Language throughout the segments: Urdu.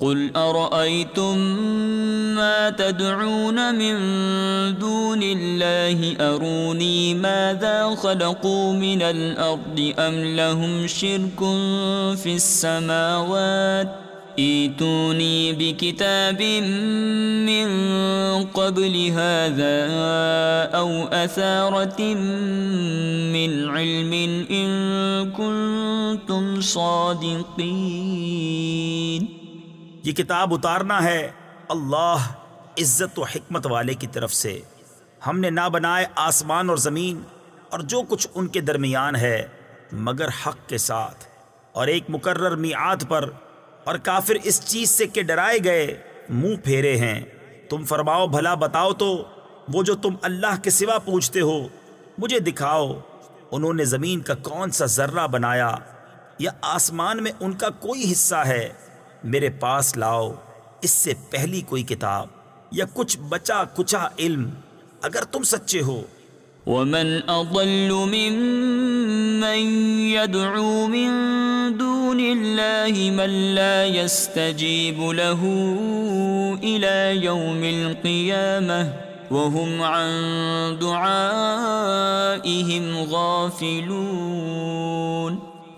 قل أرأيتم ما تدعون من دون الله؟ أروني ماذا خلقوا من الأرض أم لهم شرك في السماوات؟ ايتوني بكتاب من قبل هذا أو أثارة من علم إن كنتم صادقين. یہ کتاب اتارنا ہے اللہ عزت و حکمت والے کی طرف سے۔ ہم نے نہ بنائے آسمان اور زمین اور جو کچھ ان کے درمیان ہے، مگر حق کے ساتھ۔ اور ایک مقرر میعاد پر اور کافر اس چیز سے کہ ڈرائے گئے، منہ پھیرے ہیں۔ تم فرماؤ، بھلا بتاؤ تو، وہ جو تم اللہ کے سوا پوچھتے ہو، مجھے دکھاؤ۔ انہوں نے زمین کا کون سا ذرہ بنایا، یا آسمان میں ان کا کوئی حصہ ہے؟ میرے پاس لاؤ، اس سے پہلی کوئی کتاب یا کچھ بچا کچا علم اگر تم سچے ہو۔ ومن اضل ممن يدعو من دون الله من لا يستجيب له الى يوم القيامه وهم عن دعائهم غافلون۔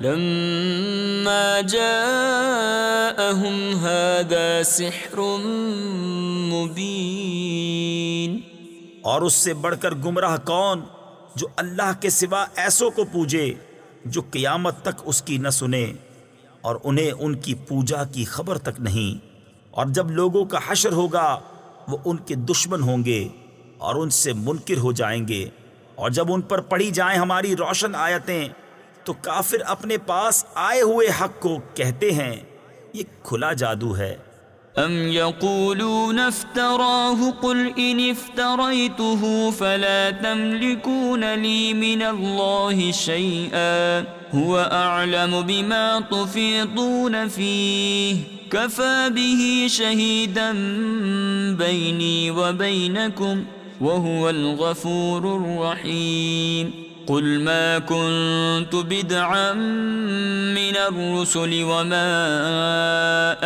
لما جاءهم هذا سحر مبين. اور اس سے بڑھ کر گمراہ کون جو اللہ کے سوا ایسوں کو پوجے جو قیامت تک اس کی نہ سنے اور انہیں ان کی پوجا کی خبر تک نہیں؟ اور جب لوگوں کا حشر ہوگا، وہ ان کے دشمن ہوں گے اور ان سے منکر ہو جائیں گے۔ اور جب ان پر پڑھی جائیں ہماری روشن آیتیں تو کافر اپنے پاس آئے ہوئے حق کو کہتے ہیں، یہ کھلا جادو ہے۔ ام يقولون افتراه قل ان افتريته فلا تملكون لي من الله شيئا هو اعلم بما تفيضون فيه كفى به شهيدا بيني وبينكم وهو الغفور الرحيم قل ما كنت بدعا من الرسل وما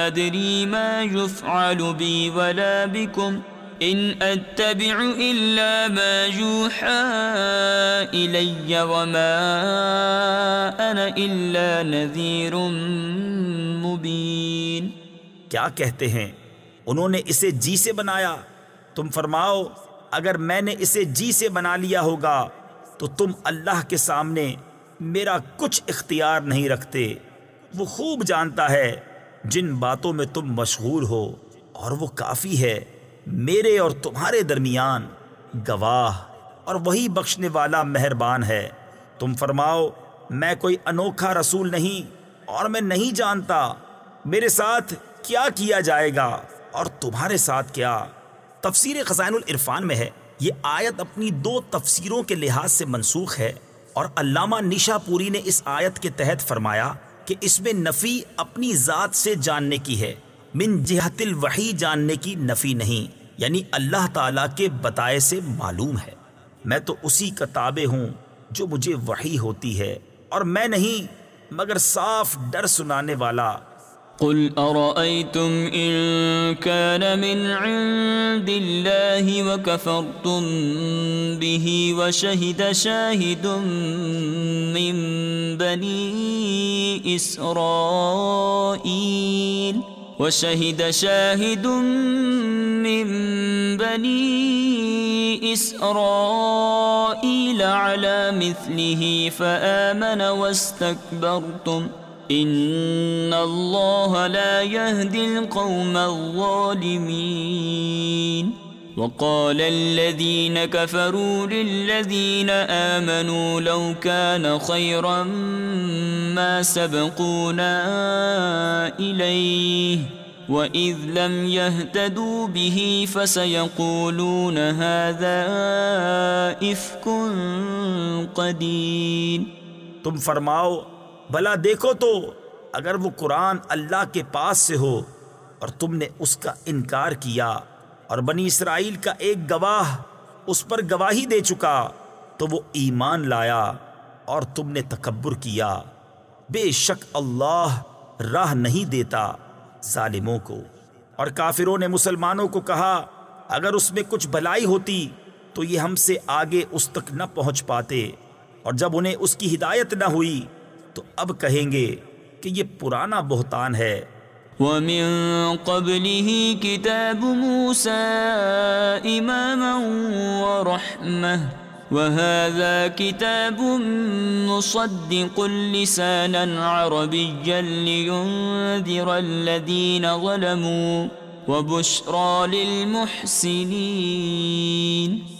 أدري ما يفعل بي ولا بكم إن أتبع إلا ما يوحى إلي وما أنا إلا نذير مبين. کیا کہتے ہیں؟ انہوں نے اسے جی سے بنایا۔ تم فرماؤ، اگر میں نے اسے جی سے بنا لیا ہوگا تو تم اللہ کے سامنے میرا کچھ اختیار نہیں رکھتے۔ وہ خوب جانتا ہے جن باتوں میں تم مشغول ہو اور وہ کافی ہے۔ میرے اور تمہارے درمیان گواہ اور وہی بخشنے والا مہربان ہے۔ تم فرماؤ، میں کوئی انوکھا رسول نہیں اور میں نہیں جانتا۔ میرے ساتھ کیا کیا جائے گا اور تمہارے ساتھ کیا؟ تفسیر خزائن العرفان میں ہے۔ یہ آیت اپنی دو تفسیروں کے لحاظ سے منسوخ ہے اور علامہ نشا پوری نے اس آیت کے تحت فرمایا کہ اس میں نفی اپنی ذات سے جاننے کی ہے، من جہت الوحی جاننے کی نفی نہیں یعنی اللہ تعالیٰ کے بتائے سے معلوم ہے۔ میں تو اسی کا تابع ہوں جو مجھے وحی ہوتی ہے اور میں نہیں، مگر صاف ڈر سنانے والا قل أرأيتم إن كان من عند الله وكفرتم به وشهد شاهد من بني إسرائيل وشهد شاهد من بني إسرائيل على مثله فآمن واستكبرتم ۖ ان اللہ لا يهدي القوم الظالمين وقال الذين كفروا للذين آمنوا لو كان خيرا ما سبقونا إليه وَإِذْ لَمْ يَهْتَدُوا بِهِ فَسَيَقُولُونَ هَذَا إِفْكٌ قَدِيمٌ تم فرماؤ بھلا دیکھو تو اگر وہ قرآن اللہ کے پاس سے ہو اور تم نے اس کا انکار کیا اور بنی اسرائیل کا ایک گواہ اس پر گواہی دے چکا، تو وہ ایمان لایا اور تم نے تکبر کیا۔ بے شک اللہ راہ نہیں دیتا ظالموں کو۔ اور کافروں نے مسلمانوں کو کہا، اگر اس میں کچھ بھلائی ہوتی تو یہ ہم سے آگے اس تک نہ پہنچ پاتے۔ اور جب انہیں اس کی ہدایت نہ ہوئی تو اب کہیں گے کہ یہ پرانا بہتان ہے۔ وَمِن قَبْلِهِ كِتَابُ مُوسَى إِمَامًا وَرَحْمَةً وَهَذَا كِتَابٌ مُصَدِّقٌ لِسَانًا عَرَبِيًّا لِيُنذِرَ الَّذِينَ ظَلَمُوا وَبُشْرَى لِلْمُحْسِنِينَ۔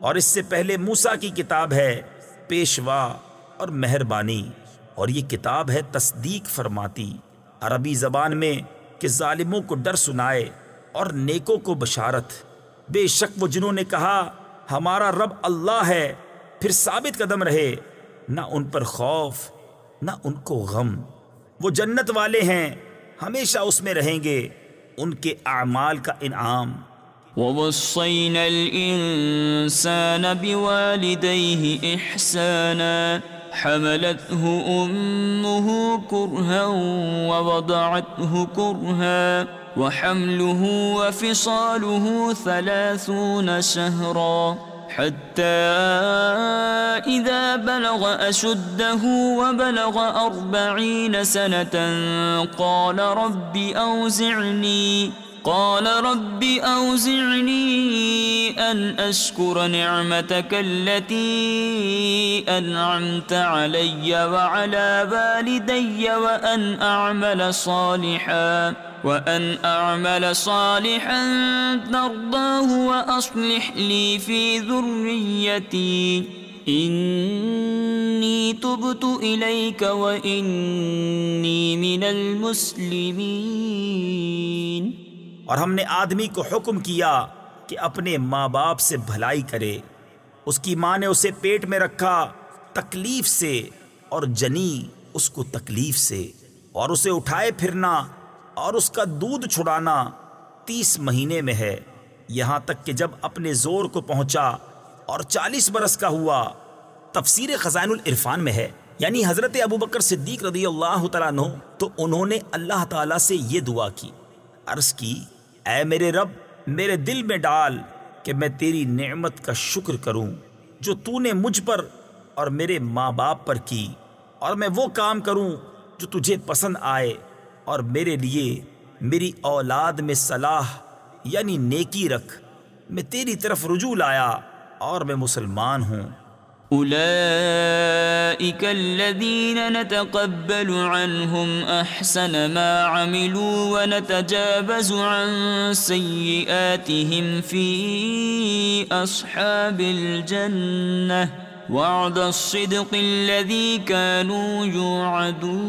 اور اس سے پہلے موسا کی کتاب ہے پیشوا اور مہربانی، اور یہ کتاب ہے تصدیق فرماتی۔ عربی زبان میں کہ ظالموں کو ڈر سنائے اور نیکوں کو بشارت۔ بے شک وہ جنہوں نے کہا، ہمارا رب اللہ ہے، پھر ثابت قدم رہے۔ نہ ان پر خوف، نہ ان کو غم۔ وہ جنت والے ہیں، ہمیشہ اس میں رہیں گے۔ ان کے اعمال کا انعام۔ ووصينا الإنسان بوالديه إحسانا، حملته أمه كرها ووضعته كرها، وحمله وفصاله ثلاثون شهرا، حتى إذا بلغ أشده وبلغ أربعين سنة قال رب أوزعني. قال رب أوزعني أن أشكر نعمتك التي أنعمت علي وعلى والدي وأن أعمل صالحا وأن أعمل صالحا ترضاه وأصلح لي في ذريتي. إني تبت إليك وإني من المسلمين. اور ہم نے آدمی کو حکم کیا کہ اپنے ماں باپ سے بھلائی کرے۔ اس کی ماں نے اسے پیٹ میں رکھا تکلیف سے اور جنی اس کو تکلیف سے اور اسے اٹھائے پھرنا اور اس کا دودھ چھڑانا تیس مہینے میں ہے۔ یہاں تک کہ جب اپنے زور کو پہنچا اور چالیس برس کا ہوا، تفسیر خزائن العرفان میں ہے۔ یعنی حضرت ابو بکر صدیق رضی اللہ تعالیٰ نو تو انہوں نے اللہ تعالیٰ سے یہ دعا کی، عرض کی اے میرے رب، میرے دل میں ڈال کہ میں تیری نعمت کا شکر کروں، جو تو نے مجھ پر اور میرے ماں باپ پر کی، اور میں وہ کام کروں جو تجھے پسند آئے، اور میرے لیے میری اولاد میں صلاح یعنی نیکی رکھ۔ میں تیری طرف رجوع لایا اور میں مسلمان ہوں۔ أولئك الذين نتقبل عنهم أحسن ما عملوا ونتجابز عن سيئاتهم في أصحاب الجنة. وعد الصدق الذي كانوا يوعدون.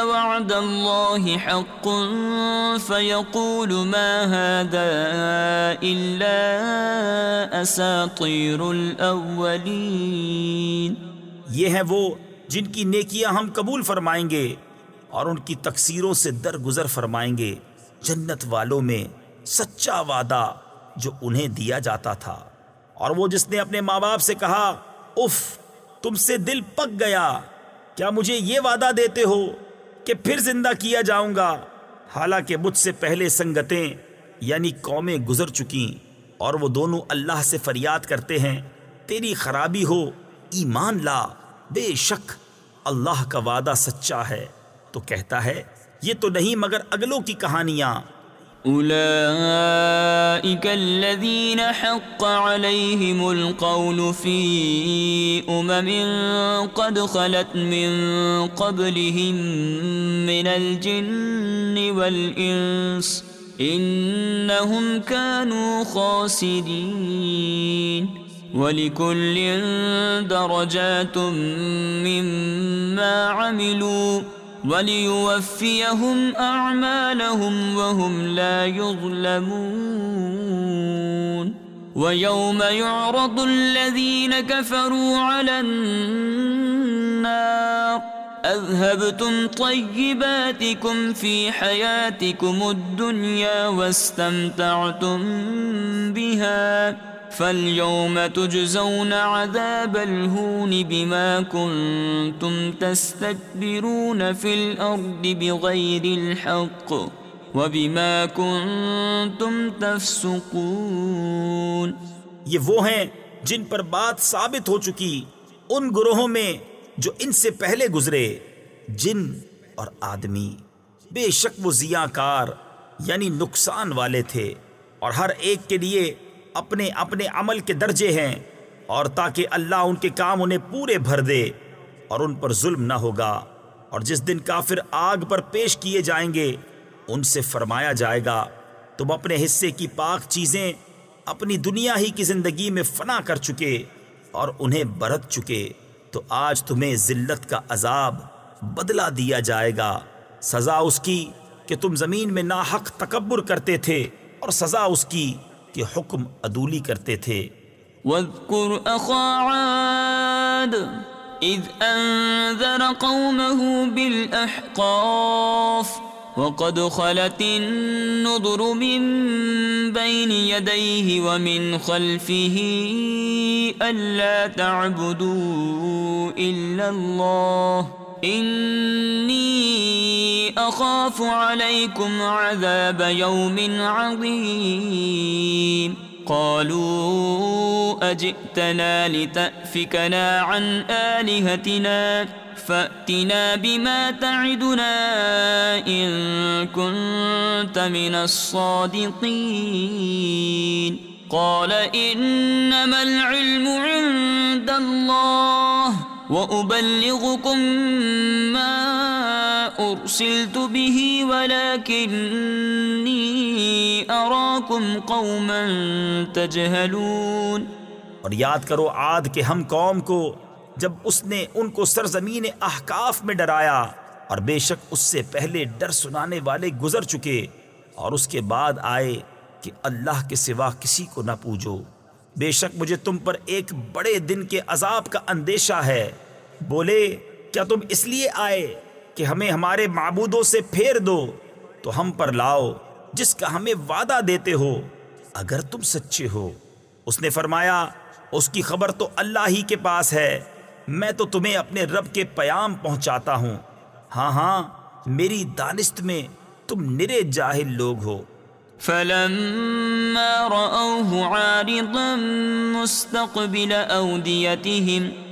وعد الله حق، فيقول ما هذا الا اساطير الاولين یہ ہیں وہ جن کی نیکیاں ہم قبول فرمائیں گے اور ان کی تقصیروں سے درگزر فرمائیں گے جنت والوں میں سچا وعدہ جو انہیں دیا جاتا تھا۔ اور وہ جس نے اپنے ماں باپ سے کہا اف تم سے دل پک گیا، کیا مجھے یہ وعدہ دیتے ہو؟ کہ پھر زندہ کیا جاؤں گا۔ حالانکہ مجھ سے پہلے سنگتیں یعنی قومیں گزر چکی اور وہ دونوں اللہ سے فریاد کرتے ہیں۔ تیری خرابی ہو، ایمان لا، بے شک اللہ کا وعدہ سچا ہے۔ تو کہتا ہے، یہ تو نہیں مگر اگلوں کی کہانیاں۔ أولئك الذين حق عليهم القول في أمم قد خلت من قبلهم من الجن والإنس إنهم كانوا خاسرين ولكل درجات مما عملوا وَلِيُوَفِّيَهُمْ أَعْمَالَهُمْ وَهُمْ لَا يُظْلَمُونَ وَيَوْمَ يُعْرَضُ الَّذِينَ كَفَرُوا عَلَى النَّارِ أَذْهَبْتُمْ طَيِّبَاتِكُمْ فِي حَيَاتِكُمُ الدُّنْيَا وَاسْتَمْتَعْتُمْ بِهَا فَالْيَوْمَ تُجْزَوْنَ عَذَابَ الْهُونِ بِمَا كُنْتُمْ تَسْتَكْبِرُونَ فِي الْأَرْضِ بِغَيْرِ الْحَقِّ وَبِمَا كُنْتُمْ تَفْسُقُونَ یہ وہ ہیں جن پر بات ثابت ہو چکی ان گروہوں میں جو ان سے پہلے گزرے جن اور آدمی بے شک وہ زیاں کار یعنی نقصان والے تھے اور ہر ایک کے لیے اپنے اپنے عمل کے درجے ہیں اور تاکہ اللہ ان کے کام انہیں پورے بھر دے اور ان پر ظلم نہ ہوگا۔ اور جس دن کافر آگ پر پیش کیے جائیں گے، ان سے فرمایا جائے گا، تم اپنے حصے کی پاک چیزیں اپنی دنیا ہی کی زندگی میں فنا کر چکے اور انہیں برت چکے، تو آج تمہیں ذلت کا عذاب بدلہ دیا جائے گا۔ سزا اس کی کہ تم زمین میں ناحق تکبر کرتے تھے اور سزا اس کی کہ حکم عدولی کرتے تھے۔ واذکر اخا عاد اذ انذر قومه بالاحقاف وقد خلت النظر من بين يديه ومن خلفه ألا تعبدوا إلا الله إني أخاف عليكم عذاب يوم عظيم قالوا أجئتنا لتأفكنا عن آلهتنا فأتنا بما تعدنا إن كنت من الصادقين قال إنما العلم عند الله وَأُبَلِّغُكُمْ مَا أُرْسِلْتُ بِهِ وَلَكِنِّي أَرَاكُمْ قَوْمًا تَجْهَلُونَ اور یاد کرو عاد کے ہم قوم کو جب اس نے ان کو سرزمین احکاف میں ڈرایا اور بے شک اس سے پہلے ڈر سنانے والے گزر چکے اور اس کے بعد آئے کہ اللہ کے سوا کسی کو نہ پوجو۔ بے شک مجھے تم پر ایک بڑے دن کے عذاب کا اندیشہ ہے۔ بولے، کیا تم اس لیے آئے کہ ہمیں ہمارے معبودوں سے پھیر دو؟ تو ہم پر لاؤ، جس کا ہمیں وعدہ دیتے ہو۔ اگر تم سچے ہو، اس نے فرمایا، اس کی خبر تو اللہ ہی کے پاس ہے۔ میں تو تمہیں اپنے رب کے پیام پہنچاتا ہوں۔ ہاں ہاں میری دانست میں تم نرے جاہل لوگ ہو۔ فلما رأوه عارضا مستقبل أوديتهم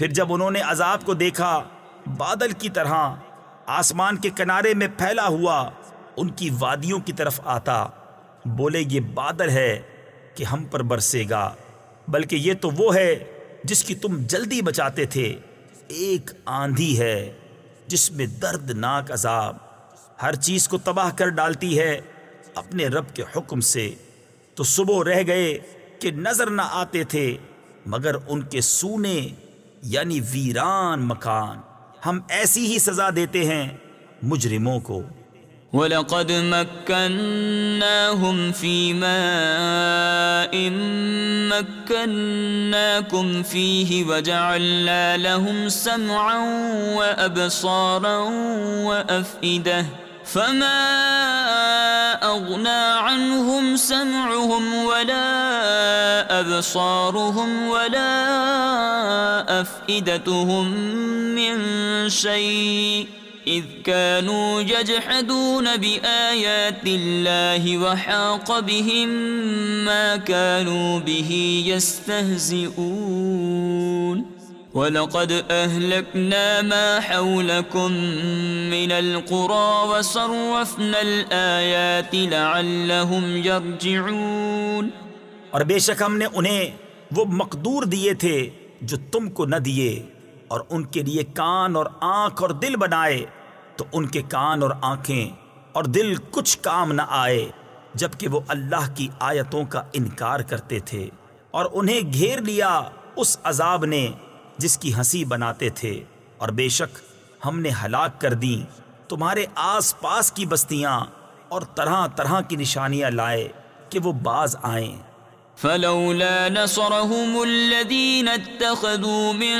پھر جب انہوں نے عذاب کو دیکھا، بادل کی طرح آسمان کے کنارے میں پھیلا ہوا، ان کی وادیوں کی طرف آتا، بولے، یہ بادل ہے کہ ہم پر برسے گا، بلکہ یہ تو وہ ہے جس کی تم جلدی بچاتے تھے۔ ایک آندھی ہے جس میں دردناک عذاب۔ ہر چیز کو تباہ کر ڈالتی ہے اپنے رب کے حکم سے۔ تو صبح رہ گئے کہ نظر نہ آتے تھے، مگر ان کے سونے یعنی ویران مکان۔ ہم ایسی ہی سزا دیتے ہیں مجرموں کو۔ وَلَقَدْ مَكَّنَّاهُمْ فِي مَاءٍ مَكَّنَّاكُمْ فِيهِ وَجَعَلْنَا لَهُمْ سَمْعًا وَأَبْصَارًا وَأَفْئِدَةً فَمَا أَغْنَى عَنْهُمْ سَمْعُهُمْ وَلَا أَبْصَارُهُمْ وَلَا أَفْئِدَتُهُمْ مِنْ شَيْءٍ إذ كانوا يجحدون بآيات الله وحاق بهم ما كانوا به يستهزئون. ولقد أهلكنا ما حولكم من القرى وصرفنا الآيات لعلهم يرجعون. اور بے شک ہم نے انہیں وہ مقدور دیے تھے جو تم کو نہ دیے اور ان کے لیے کان اور آنکھ اور دل بنائے، تو ان کے کان اور آنکھیں اور دل کچھ کام نہ آئے، جبکہ وہ اللہ کی آیتوں کا انکار کرتے تھے اور انہیں گھیر لیا اس عذاب نے جس کی ہنسی بناتے تھے۔ اور بے شک ہم نے ہلاک کر دیں، تمہارے آس پاس کی بستیاں اور طرح طرح کی نشانیاں لائے کہ وہ باز آئیں۔ فلولا نصرهم الذين اتخذوا من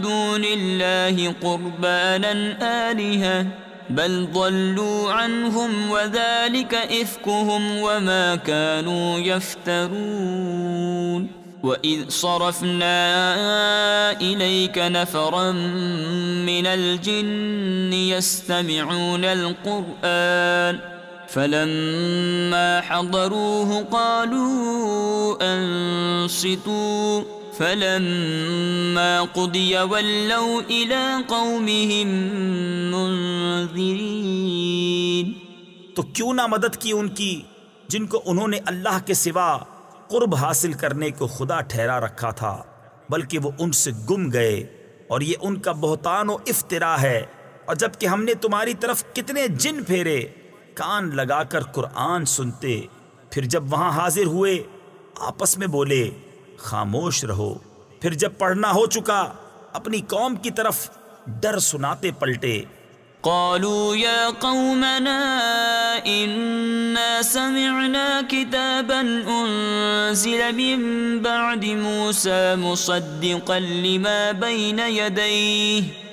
دون الله قربانا آلهة، بل ضلوا عنهم وذلك إفكهم وما كانوا يفترون. وإذ صرفنا إليك نفرا من الجن يستمعون القرآن فلما حضروه قالوا أنصتوا فلما قضي ولوا إلى قومهم منذرين تو کیوں نہ مدد کی ان کی جن کو انہوں نے اللہ کے سوا قرب حاصل کرنے کو خدا ٹھہرا رکھا تھا، بلکہ وہ ان سے گم گئے۔ اور یہ ان کا بہتان و افطرا ہے۔ اور جبکہ ہم نے تمہاری طرف کتنے جن پھیرے کان لگا کر قرآن سنتے، پھر جب وہاں حاضر ہوئے، آپس میں بولے، خاموش رہو۔ پھر جب پڑھنا ہو چکا، اپنی قوم کی طرف ڈر سناتے پلٹے۔ قالوا يا قومنا إنا سمعنا كتابا أنزل من بعد موسى مصدقا لما بين يديه۔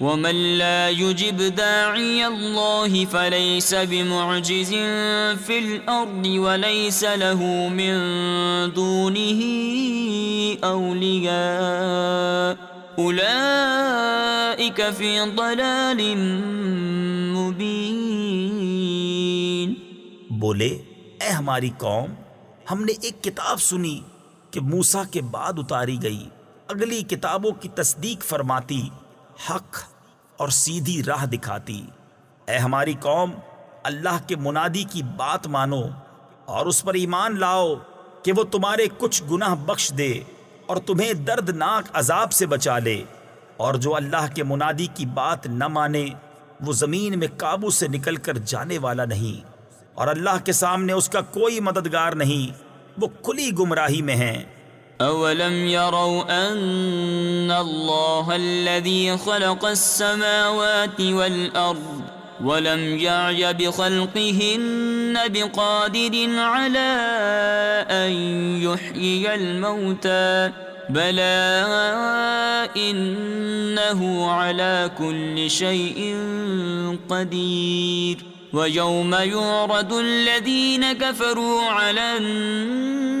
ومن لا يجب داعي الله فليس بمعجز في الأرض وليس له من دونه أولياء أولئك في ضلال مبين بولے، اے ہماری قوم، ہم نے ایک کتاب سنی کہ موسا کے بعد اتاری گئی، اگلی کتابوں کی تصدیق فرماتی۔ حق اور سیدھی راہ دکھاتی۔ اے ہماری قوم، اللہ کے منادی کی بات مانو اور اس پر ایمان لاؤ کہ وہ تمہارے کچھ گناہ بخش دے اور تمہیں دردناک عذاب سے بچا لے۔ اور جو اللہ کے منادی کی بات نہ مانے، وہ زمین میں قابو سے نکل کر جانے والا نہیں۔ اور اللہ کے سامنے اس کا کوئی مددگار نہیں، وہ کھلی گمراہی میں ہیں۔ أولم يروا أن الله الذي خلق السماوات والأرض ولم يعي بخلقهن بقادر على أن يحيي الموتى بلى إنه على كل شيء قدير ويوم يعرض الذين كفروا على النار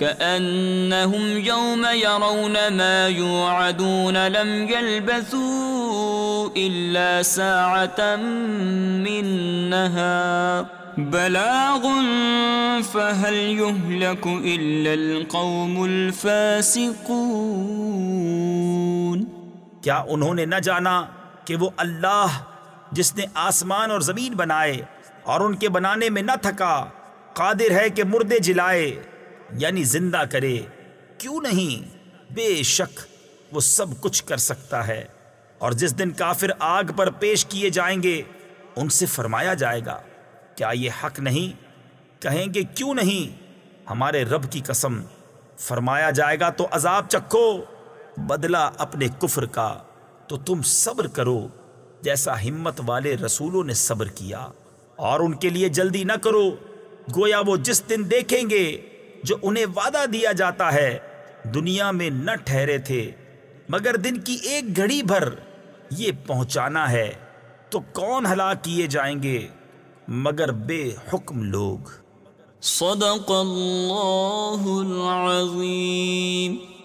كأنهم يوم يرون ما يوعدون لم يلبثوا إلا ساعة من نهار. بلاغ فهل يهلك إلا القوم الفاسقون؟ کیا انہوں نے نہ جانا کہ وہ اللہ جس نے آسمان اور زمین بنائے اور ان کے بنانے میں نہ تھکا، قادر ہے کہ مردے جلائے؟ یعنی زندہ کرے، کیوں نہیں؟ بے شک وہ سب کچھ کر سکتا ہے۔ اور جس دن کافر آگ پر پیش کیے جائیں گے، ان سے فرمایا جائے گا، کیا یہ حق نہیں؟ کہیں گے، کیوں نہیں؟ ہمارے رب کی قسم، فرمایا جائے گا تو عذاب چکھو۔ بدلہ اپنے کفر کا، تو تم صبر کرو۔ جیسا ہمت والے رسولوں نے صبر کیا۔ اور ان کے لیے جلدی نہ کرو۔ گویا وہ جس دن دیکھیں گے جو انہیں وعدہ دیا جاتا ہے، دنیا میں نہ ٹھہرے تھے، مگر دن کی ایک گھڑی بھر یہ پہنچانا ہے۔ تو کون ہلاک کیے جائیں گے؟ مگر بے حکم لوگ۔ صدق اللہ العظیم۔